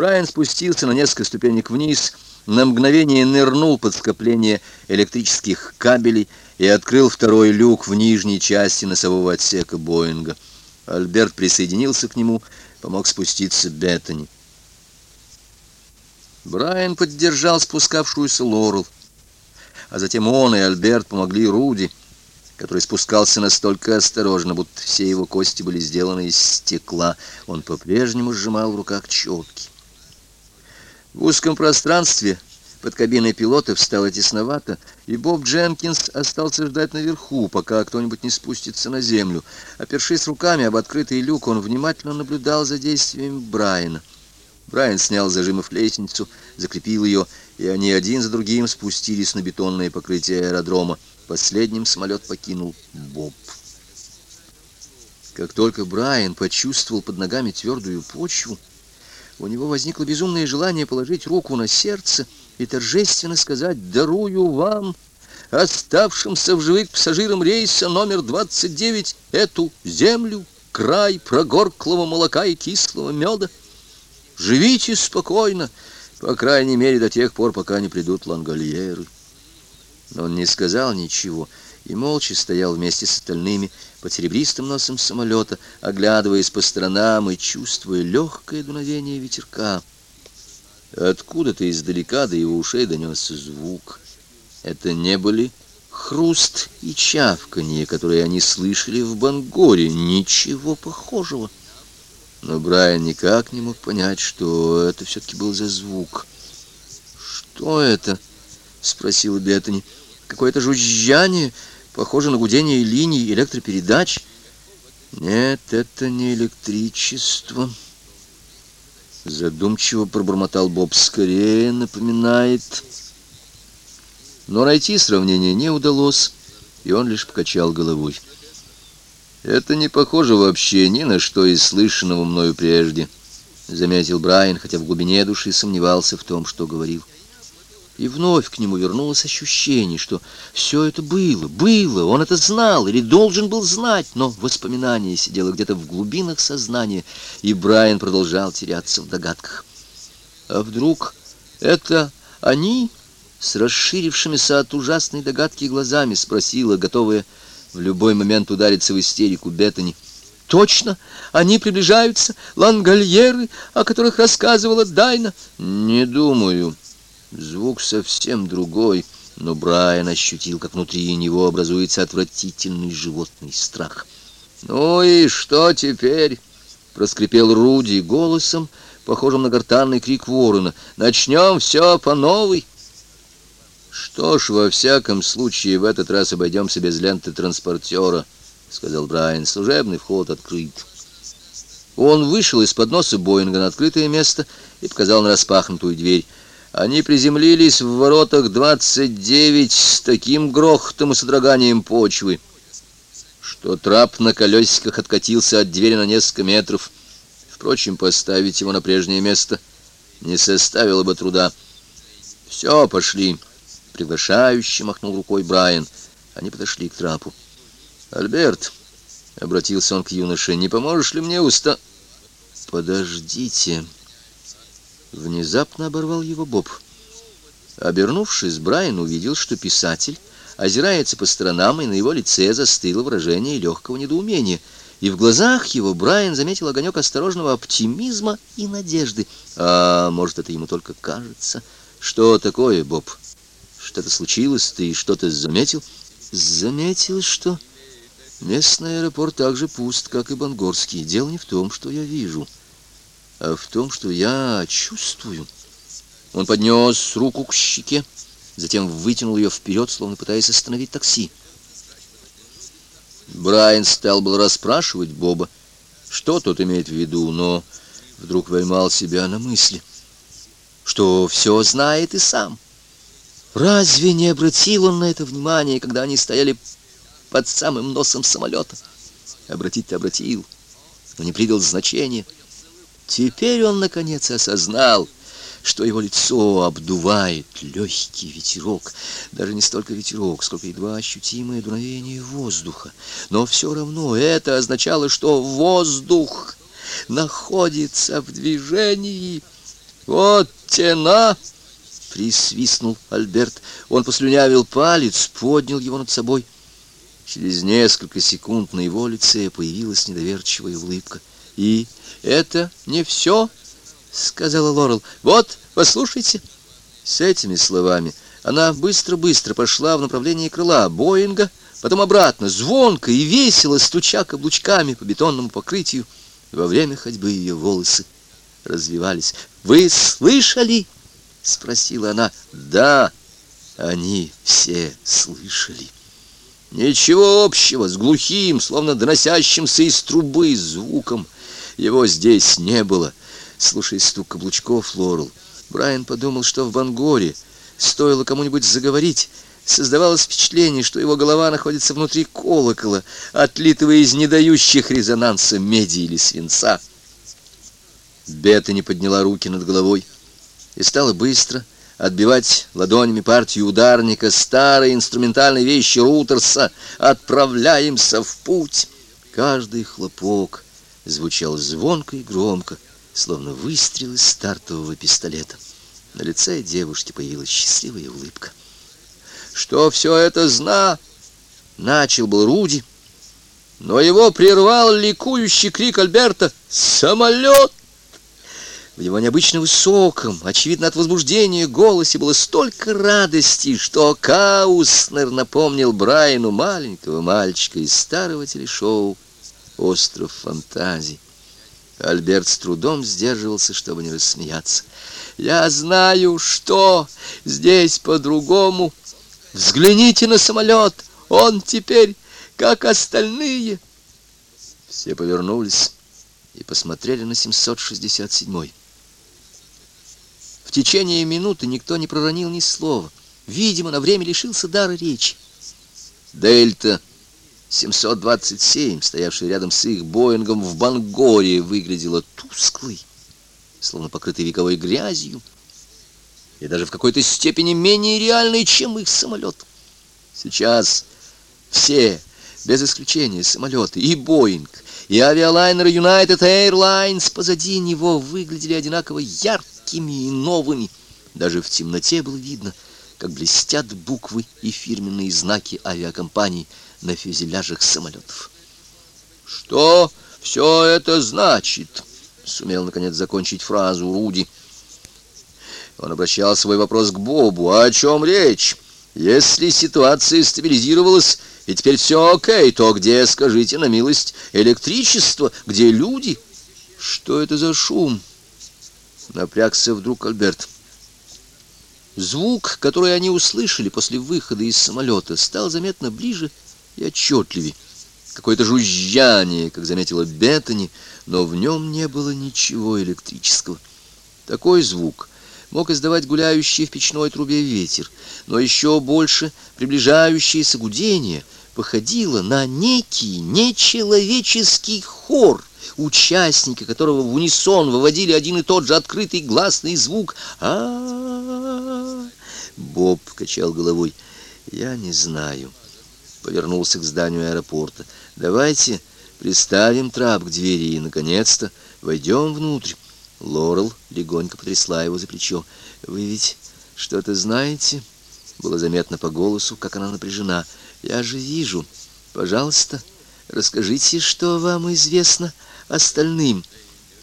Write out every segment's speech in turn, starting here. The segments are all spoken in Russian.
Брайан спустился на несколько ступенек вниз, на мгновение нырнул под скопление электрических кабелей и открыл второй люк в нижней части носового отсека Боинга. Альберт присоединился к нему, помог спуститься Беттани. Брайан поддержал спускавшуюся Лорел, а затем он и Альберт помогли Руди, который спускался настолько осторожно, будто все его кости были сделаны из стекла. Он по-прежнему сжимал в руках четки. В узком пространстве под кабиной пилота встало тесновато, и Боб Дженкинс остался ждать наверху, пока кто-нибудь не спустится на землю. Опершись руками об открытый люк, он внимательно наблюдал за действиями Брайана. Брайан снял зажимов лестницу, закрепил ее, и они один за другим спустились на бетонное покрытие аэродрома. Последним самолет покинул Боб. Как только Брайан почувствовал под ногами твердую почву, у него возникло безумное желание положить руку на сердце и торжественно сказать «Дарую вам, оставшимся в живых пассажирам рейса номер 29, эту землю, край прогорклого молока и кислого меда». Живите спокойно, по крайней мере, до тех пор, пока не придут лангольеры. Но он не сказал ничего и молча стоял вместе с остальными под серебристым носом самолета, оглядываясь по сторонам и чувствуя легкое дуновение ветерка. Откуда-то издалека до его ушей донесся звук. Это не были хруст и чавканье, которые они слышали в Бангоре, ничего похожего. Но Брайан никак не мог понять, что это все-таки был за звук. «Что это?» — спросила Беттани. «Какое-то жужжание, похоже на гудение линий электропередач?» «Нет, это не электричество». Задумчиво пробормотал Боб. «Скорее напоминает...» Но найти сравнение не удалось, и он лишь покачал головой. Это не похоже вообще ни на что из слышанного мною прежде, заметил Брайан, хотя в глубине души сомневался в том, что говорил. И вновь к нему вернулось ощущение, что все это было, было, он это знал или должен был знать, но воспоминание сидело где-то в глубинах сознания, и Брайан продолжал теряться в догадках. А вдруг это они с расширившимися от ужасной догадки глазами спросила, готовая в любой момент удариться в истерику Беттани. Точно, они приближаются, лангольеры, о которых рассказывала Дайна. Не думаю. Звук совсем другой, но Брайан ощутил, как внутри него образуется отвратительный животный страх. Ну и что теперь? проскрипел Руди голосом, похожим на гортанный крик ворона. Начнем все по новой. Что ж, во всяком случае, в этот раз обойдемся без ленты транспортера, сказал Брайан. Служебный вход открыт. Он вышел из-под носа Боинга на открытое место и показал на распахнутую дверь. Они приземлились в воротах 29 с таким грохотом и содроганием почвы, что трап на колесиках откатился от двери на несколько метров. Впрочем, поставить его на прежнее место не составило бы труда. «Все, пошли» приглашающе махнул рукой Брайан. Они подошли к трапу. «Альберт», — обратился он к юноше, — «не поможешь ли мне уста...» «Подождите». Внезапно оборвал его Боб. Обернувшись, Брайан увидел, что писатель озирается по сторонам, и на его лице застыло выражение легкого недоумения. И в глазах его Брайан заметил огонек осторожного оптимизма и надежды. А может, это ему только кажется? Что такое, Боб? Что-то случилось, ты что-то заметил? Заметил, что местный аэропорт так же пуст, как и Бангорский. Дело не в том, что я вижу, а в том, что я чувствую. Он поднес руку к щеке, затем вытянул ее вперед, словно пытаясь остановить такси. Брайан стал был расспрашивать Боба, что тот имеет в виду, но вдруг поймал себя на мысли, что все знает и сам. Разве не обратил он на это внимание, когда они стояли под самым носом самолета? Обратить-то обратил, но не придал значения. Теперь он, наконец, осознал, что его лицо обдувает легкий ветерок. Даже не столько ветерок, сколько едва ощутимое дуновение воздуха. Но все равно это означало, что воздух находится в движении. Вот тена! Присвистнул Альберт. Он послюнявил палец, поднял его над собой. Через несколько секунд на его лице появилась недоверчивая улыбка. «И это не все?» — сказала Лорел. «Вот, послушайте». С этими словами она быстро-быстро пошла в направлении крыла Боинга, потом обратно, звонко и весело, стуча каблучками по бетонному покрытию. Во время ходьбы ее волосы развивались. «Вы слышали?» — спросила она. «Да, они все слышали». Ничего общего с глухим, словно доносящимся из трубы звуком. Его здесь не было. Слушая стук каблучков, Лорел, Брайан подумал, что в Бангоре стоило кому-нибудь заговорить, Создавалось впечатление, что его голова находится внутри колокола, отлитого из недающих резонанса меди или свинца. Бета не подняла руки над головой и стала быстро отбивать ладонями партию ударника старой инструментальной вещи Рутерса «Отправляемся в путь». Каждый хлопок звучал звонко и громко, словно выстрел из стартового пистолета. На лице девушки появилась счастливая улыбка. Что все это зна? Начал был Руди, но его прервал ликующий крик Альберта «Самолет!» В его необычно высоком, очевидно от возбуждения, голосе было столько радости, что Кауснер напомнил Брайану маленького мальчика из старого телешоу «Остров фантазий». Альберт с трудом сдерживался, чтобы не рассмеяться. «Я знаю, что здесь по-другому. Взгляните на самолет, он теперь как остальные». Все повернулись и посмотрели на 767-й. В течение минуты никто не проронил ни слова. Видимо, на время лишился дара речи. Дельта 727, стоявшая рядом с их Боингом в Бангоре, выглядела тусклой, словно покрытой вековой грязью, и даже в какой-то степени менее реальной, чем их самолет. Сейчас все, без исключения самолеты, и Боинг, и авиалайнер United Airlines позади него выглядели одинаково яркими и новыми. Даже в темноте было видно, как блестят буквы и фирменные знаки авиакомпаний на фюзеляжах самолетов. «Что все это значит?» — сумел, наконец, закончить фразу Руди. Он обращал свой вопрос к Бобу. «А о чем речь? Если ситуация стабилизировалась, и теперь все окей, то где, скажите на милость, электричество? Где люди? Что это за шум?» Напрягся вдруг Альберт. Звук, который они услышали после выхода из самолета, стал заметно ближе и отчетливее. Какое-то жужжание, как заметила Беттани, но в нем не было ничего электрического. Такой звук мог издавать гуляющий в печной трубе ветер, но еще больше приближающееся гудение походило на некий нечеловеческий хор, участники которого в унисон выводили один и тот же открытый гласный звук. а, -а, -а Боб качал головой. «Я не знаю». Повернулся к зданию аэропорта. «Давайте приставим трап к двери и, наконец-то, войдем внутрь». Лорел легонько потрясла его за плечо. «Вы ведь что-то знаете?» Было заметно по голосу, как она напряжена. «Я же вижу. Пожалуйста, расскажите, что вам известно остальным.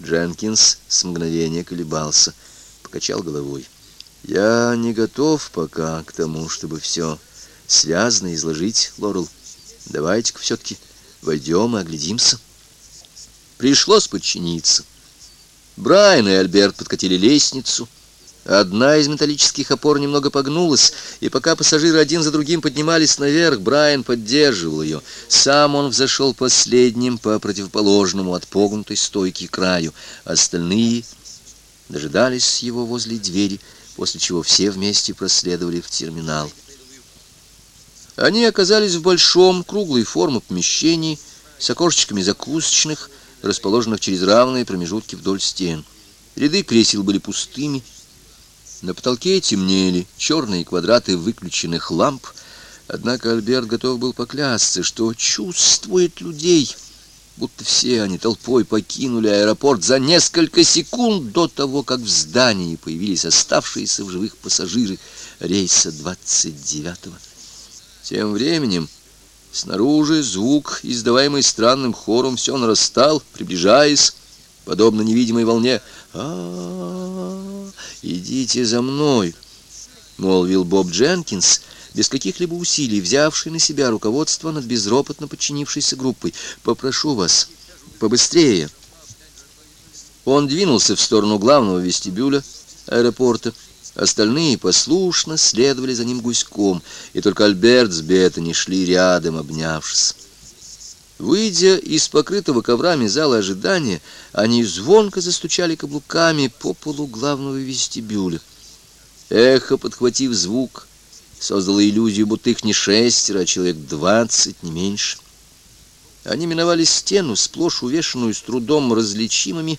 Дженкинс с мгновения колебался, покачал головой. Я не готов пока к тому, чтобы все связано изложить, Лорел. Давайте-ка все-таки войдем и оглядимся. Пришлось подчиниться. Брайан и Альберт подкатили лестницу, Одна из металлических опор немного погнулась, и пока пассажиры один за другим поднимались наверх, Брайан поддерживал ее. Сам он взошел последним по противоположному от погнутой стойки краю. Остальные дожидались его возле двери, после чего все вместе проследовали в терминал. Они оказались в большом, круглой формы помещении с окошечками закусочных, расположенных через равные промежутки вдоль стен. Ряды кресел были пустыми, на потолке темнели черные квадраты выключенных ламп, однако Альберт готов был поклясться, что чувствует людей, будто все они толпой покинули аэропорт за несколько секунд до того, как в здании появились оставшиеся в живых пассажиры рейса 29-го. Тем временем снаружи звук, издаваемый странным хором, все нарастал, приближаясь, подобно невидимой волне. а, идите за мной!» — молвил Боб Дженкинс, без каких-либо усилий взявший на себя руководство над безропотно подчинившейся группой. «Попрошу вас, побыстрее!» Он двинулся в сторону главного вестибюля аэропорта. Остальные послушно следовали за ним гуськом, и только Альберт с Беттани шли рядом, обнявшись. Выйдя из покрытого коврами зала ожидания, они звонко застучали каблуками по полу главного вестибюля. Эхо, подхватив звук, создало иллюзию, будто их не шестеро, а человек двадцать, не меньше. Они миновали стену, сплошь увешанную с трудом различимыми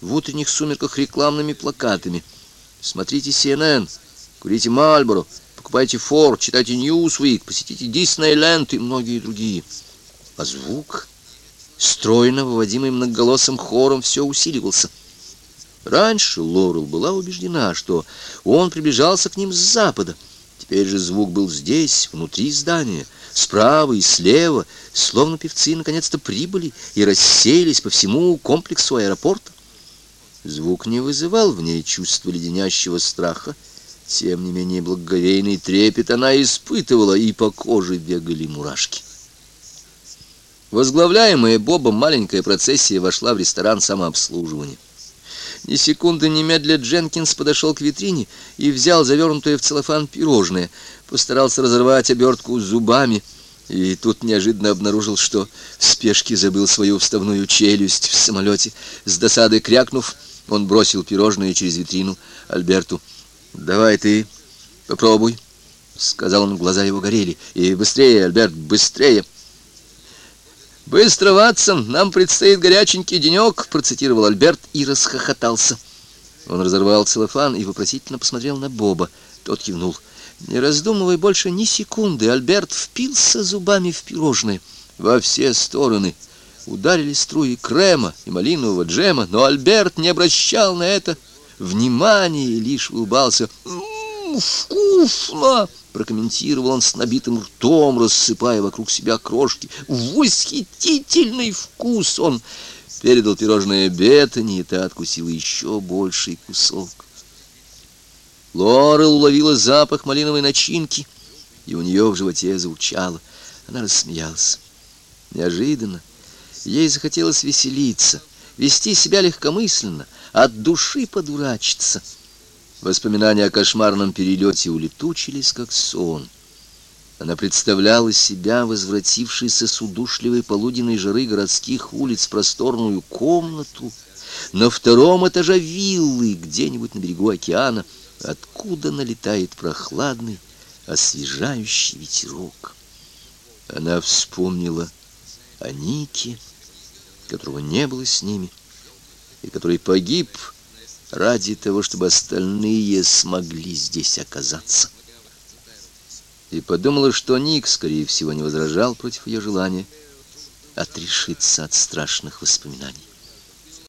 в утренних сумерках рекламными плакатами. Смотрите CNN, курите Мальборо, покупайте Форд, читайте Ньюсвик, посетите Диснейленд и многие другие. А звук, стройно выводимый многоголосым хором, все усиливался. Раньше Лорел была убеждена, что он приближался к ним с запада. Теперь же звук был здесь, внутри здания, справа и слева, словно певцы наконец-то прибыли и рассеялись по всему комплексу аэропорта. Звук не вызывал в ней чувства леденящего страха, тем не менее благоговейный трепет она испытывала, и по коже бегали мурашки. Возглавляемая Бобом маленькая процессия вошла в ресторан самообслуживания. Ни секунды немедля Дженкинс подошел к витрине и взял завернутое в целлофан пирожное, постарался разорвать обертку зубами, и тут неожиданно обнаружил, что в спешке забыл свою вставную челюсть в самолете. С досадой крякнув, он бросил пирожное через витрину Альберту. «Давай ты попробуй», — сказал он, глаза его горели. «И быстрее, Альберт, быстрее!» «Быстро, Ватсон, нам предстоит горяченький денек», — процитировал Альберт и расхохотался. Он разорвал целлофан и вопросительно посмотрел на Боба. Тот кивнул. Не раздумывая больше ни секунды, Альберт впился зубами в пирожное. Во все стороны ударили струи крема и малинового джема, но Альберт не обращал на это внимания и лишь улыбался. «М-м, «Вкусно!» прокомментировал он с набитым ртом, рассыпая вокруг себя крошки. «Восхитительный вкус!» Он передал пирожное Беттани, и та откусила еще больший кусок. Лорел уловила запах малиновой начинки, и у нее в животе заучало. Она рассмеялась. Неожиданно ей захотелось веселиться, вести себя легкомысленно, от души подурачиться — Воспоминания о кошмарном перелете улетучились, как сон. Она представляла себя, возвратившейся с удушливой полуденной жары городских улиц, просторную комнату на втором этаже виллы, где-нибудь на берегу океана, откуда налетает прохладный, освежающий ветерок. Она вспомнила о Нике, которого не было с ними, и который погиб, ради того, чтобы остальные смогли здесь оказаться. И подумала, что Ник, скорее всего, не возражал против ее желания отрешиться от страшных воспоминаний.